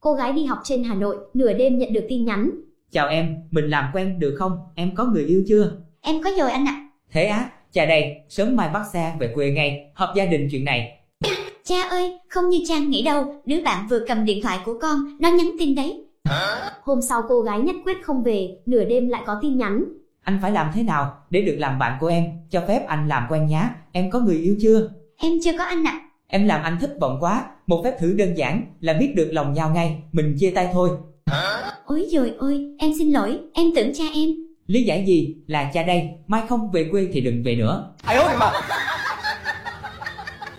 Cô gái đi học trên Hà Nội, nửa đêm nhận được tin nhắn. Chào em, mình làm quen được không? Em có người yêu chưa? Em có rồi anh ạ. Thế á, chà đây, sớm mai bắt xe về quê ngay, họp gia đình chuyện này. Cha ơi, không như Trang nghĩ đâu, đứa bạn vừa cầm điện thoại của con, nó nhắn tin đấy. Hôm sau cô gái nhất quyết không về, nửa đêm lại có tin nhắn. Anh phải làm thế nào để được làm bạn của em? Cho phép anh làm quen nhá. Em có người yêu chưa? Em chưa có anh ạ. Em làm anh thất vọng quá, một phép thử đơn giản là biết được lòng nhau ngay, mình chia tay thôi. Ôi trời ơi, em xin lỗi, em tưởng cha em. Lý giải gì? Là cha đây, mai không về quê thì đừng về nữa. Ai ơi mà.